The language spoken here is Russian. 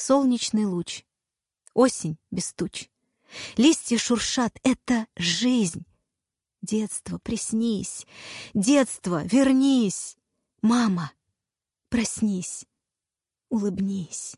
солнечный луч, осень без туч. Листья шуршат — это жизнь. Детство, приснись, детство, вернись. Мама, проснись, улыбнись.